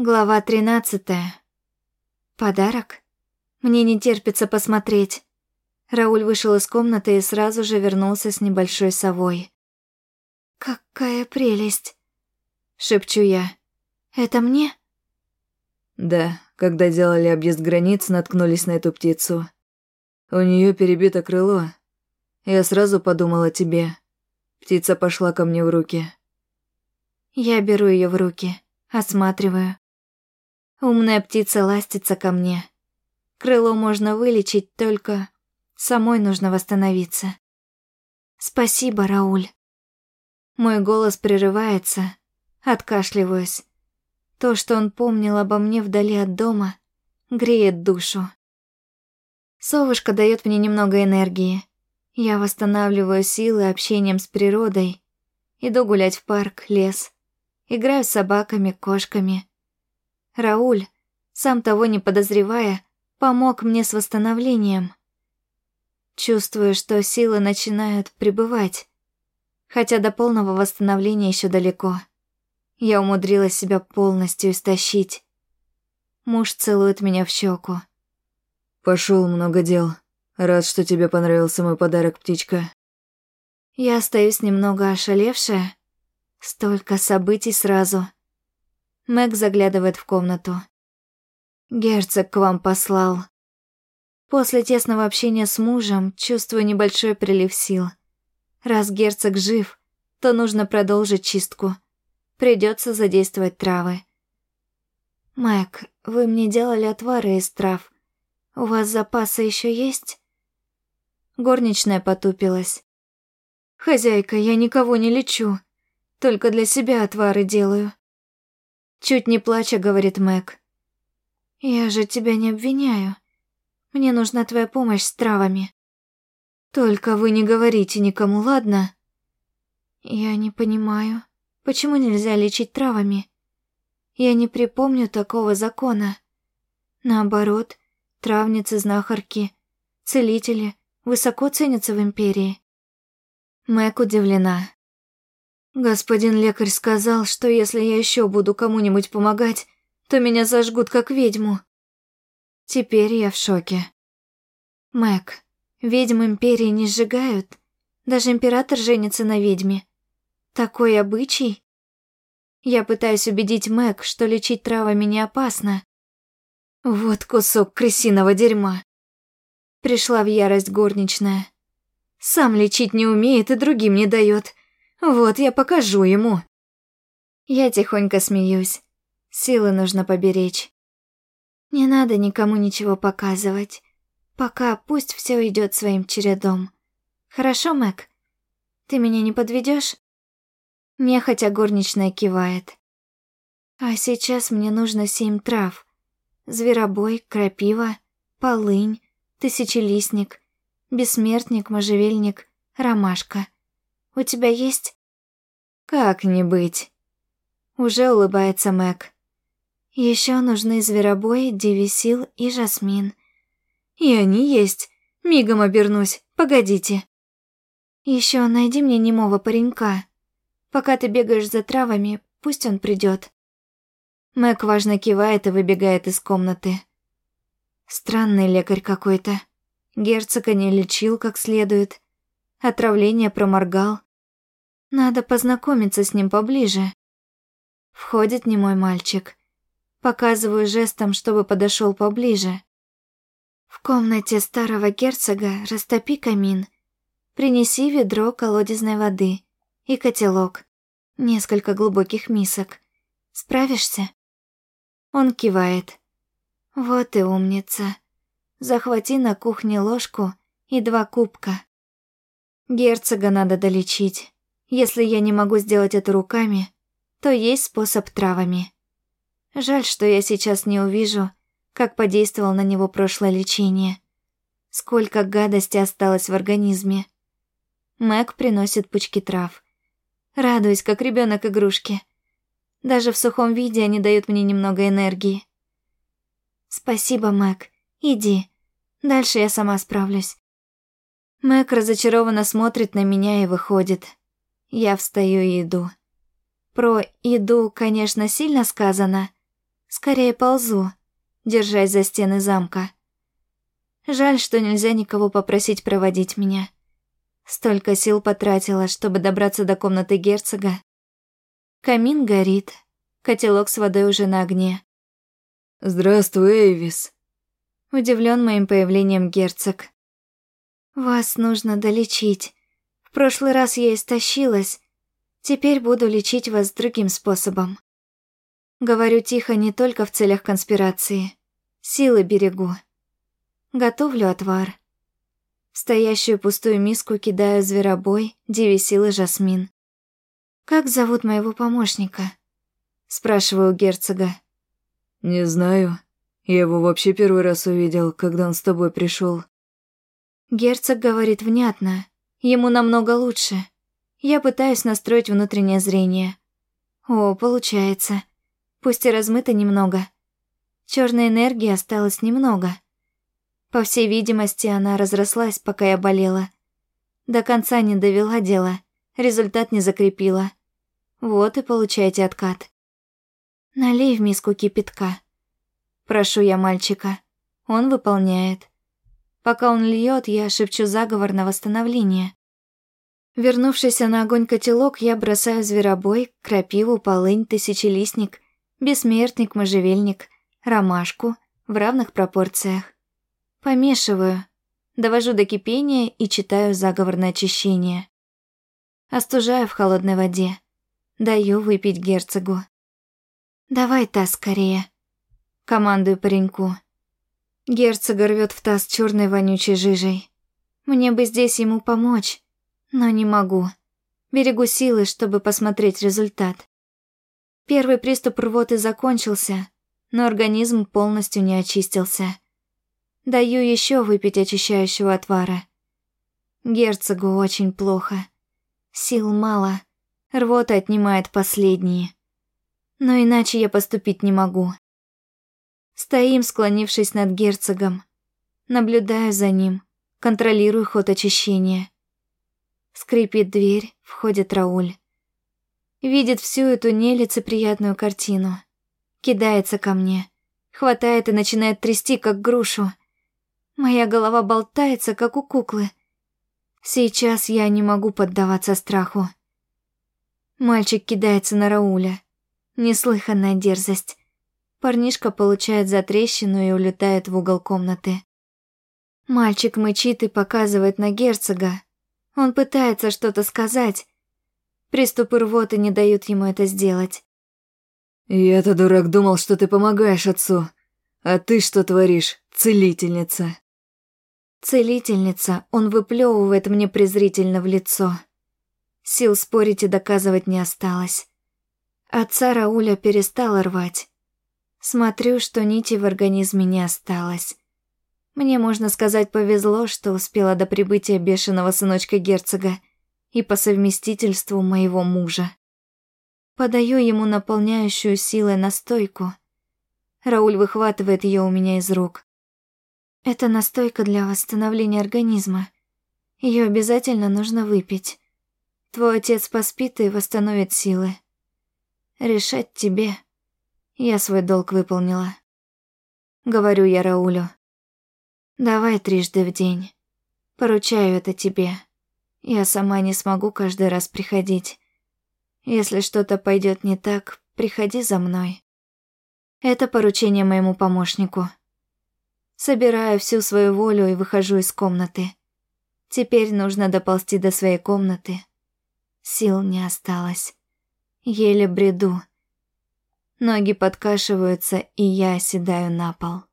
Глава тринадцатая. Подарок? Мне не терпится посмотреть. Рауль вышел из комнаты и сразу же вернулся с небольшой совой. «Какая прелесть!» — шепчу я. «Это мне?» «Да, когда делали объезд границ, наткнулись на эту птицу. У нее перебито крыло. Я сразу подумала о тебе. Птица пошла ко мне в руки». Я беру ее в руки, осматриваю. Умная птица ластится ко мне. Крыло можно вылечить, только самой нужно восстановиться. Спасибо, Рауль. Мой голос прерывается, откашливаюсь. То, что он помнил обо мне вдали от дома, греет душу. Совушка дает мне немного энергии. Я восстанавливаю силы общением с природой. Иду гулять в парк, лес. Играю с собаками, кошками. Рауль, сам того не подозревая, помог мне с восстановлением. Чувствую, что силы начинают прибывать, хотя до полного восстановления еще далеко. Я умудрилась себя полностью истощить. Муж целует меня в щеку. Пошел много дел. Рад, что тебе понравился мой подарок, птичка. Я остаюсь немного ошалевшая. Столько событий сразу. Мэг заглядывает в комнату. «Герцог к вам послал». После тесного общения с мужем чувствую небольшой прилив сил. Раз герцог жив, то нужно продолжить чистку. Придется задействовать травы. «Мэг, вы мне делали отвары из трав. У вас запасы еще есть?» Горничная потупилась. «Хозяйка, я никого не лечу. Только для себя отвары делаю. Чуть не плача, говорит Мэг. Я же тебя не обвиняю. Мне нужна твоя помощь с травами. Только вы не говорите никому, ладно? Я не понимаю, почему нельзя лечить травами? Я не припомню такого закона. Наоборот, травницы-знахарки, целители высоко ценятся в империи. Мэг удивлена. Господин лекарь сказал, что если я еще буду кому-нибудь помогать, то меня зажгут как ведьму. Теперь я в шоке. Мэг, ведьм империи не сжигают. Даже император женится на ведьме. Такой обычай? Я пытаюсь убедить Мэг, что лечить травами не опасно. Вот кусок крысиного дерьма. Пришла в ярость горничная. Сам лечить не умеет и другим не дает. Вот я покажу ему. Я тихонько смеюсь. Силы нужно поберечь. Не надо никому ничего показывать. Пока пусть все идет своим чередом. Хорошо, Мэг? Ты меня не подведешь? Нехотя горничная кивает. А сейчас мне нужно семь трав. Зверобой, крапива, полынь, тысячелистник, бессмертник, можжевельник, ромашка — у тебя есть?» «Как не быть?» Уже улыбается Мэг. Еще нужны зверобой, девисил и жасмин. И они есть. Мигом обернусь. Погодите. Еще найди мне немого паренька. Пока ты бегаешь за травами, пусть он придет. Мэг важно кивает и выбегает из комнаты. Странный лекарь какой-то. Герцога не лечил как следует. Отравление проморгал. Надо познакомиться с ним поближе. Входит не мой мальчик. Показываю жестом, чтобы подошел поближе. В комнате старого герцога растопи камин. Принеси ведро колодезной воды и котелок. Несколько глубоких мисок. Справишься? Он кивает. Вот и умница. Захвати на кухне ложку и два кубка. Герцога надо долечить. Если я не могу сделать это руками, то есть способ травами. Жаль, что я сейчас не увижу, как подействовало на него прошлое лечение. Сколько гадости осталось в организме. Мэг приносит пучки трав. Радуюсь, как ребенок игрушки. Даже в сухом виде они дают мне немного энергии. Спасибо, Мэг. Иди. Дальше я сама справлюсь. Мэг разочарованно смотрит на меня и выходит. Я встаю и иду. Про «иду», конечно, сильно сказано. скорее ползу, держась за стены замка. Жаль, что нельзя никого попросить проводить меня. Столько сил потратила, чтобы добраться до комнаты герцога. Камин горит, котелок с водой уже на огне. «Здравствуй, Эйвис», — удивлен моим появлением герцог. «Вас нужно долечить. В прошлый раз я истощилась. Теперь буду лечить вас другим способом». Говорю тихо не только в целях конспирации. Силы берегу. Готовлю отвар. стоящую пустую миску кидаю зверобой, девисилы жасмин. «Как зовут моего помощника?» Спрашиваю герцога. «Не знаю. Я его вообще первый раз увидел, когда он с тобой пришел. Герцог говорит внятно. Ему намного лучше. Я пытаюсь настроить внутреннее зрение. О, получается. Пусть и размыто немного. Черной энергии осталось немного. По всей видимости, она разрослась, пока я болела. До конца не довела дело, результат не закрепила. Вот и получаете откат. Налей в миску кипятка. Прошу я мальчика. Он выполняет. Пока он льет, я шепчу заговор на восстановление. Вернувшись на огонь котелок, я бросаю зверобой, крапиву, полынь, тысячелистник, бессмертник, можжевельник, ромашку в равных пропорциях. Помешиваю, довожу до кипения и читаю заговор на очищение. Остужаю в холодной воде. Даю выпить герцогу. «Давай таз скорее», — командую пареньку. Герцог рвет в таз черной вонючей жижей. Мне бы здесь ему помочь, но не могу. Берегу силы, чтобы посмотреть результат. Первый приступ рвоты закончился, но организм полностью не очистился. Даю еще выпить очищающего отвара. Герцогу очень плохо. Сил мало, рвота отнимает последние но иначе я поступить не могу. Стоим, склонившись над герцогом. Наблюдаю за ним, контролирую ход очищения. Скрипит дверь, входит Рауль. Видит всю эту нелицеприятную картину. Кидается ко мне, хватает и начинает трясти, как грушу. Моя голова болтается, как у куклы. Сейчас я не могу поддаваться страху. Мальчик кидается на Рауля. Неслыханная дерзость. Парнишка получает затрещину и улетает в угол комнаты. Мальчик мычит и показывает на герцога. Он пытается что-то сказать. Приступы рвоты не дают ему это сделать. «Я-то, дурак, думал, что ты помогаешь отцу. А ты что творишь, целительница?» Целительница, он выплевывает мне презрительно в лицо. Сил спорить и доказывать не осталось. Отца Рауля перестала рвать. Смотрю, что нити в организме не осталось. Мне, можно сказать, повезло, что успела до прибытия бешеного сыночка герцога и по совместительству моего мужа. Подаю ему наполняющую силой настойку. Рауль выхватывает ее у меня из рук. Это настойка для восстановления организма. Ее обязательно нужно выпить. Твой отец поспит и восстановит силы. Решать тебе. Я свой долг выполнила. Говорю я Раулю. Давай трижды в день. Поручаю это тебе. Я сама не смогу каждый раз приходить. Если что-то пойдет не так, приходи за мной. Это поручение моему помощнику. Собираю всю свою волю и выхожу из комнаты. Теперь нужно доползти до своей комнаты. Сил не осталось. Еле бреду. Ноги подкашиваются, и я оседаю на пол.